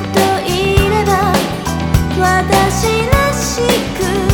といれば私らしく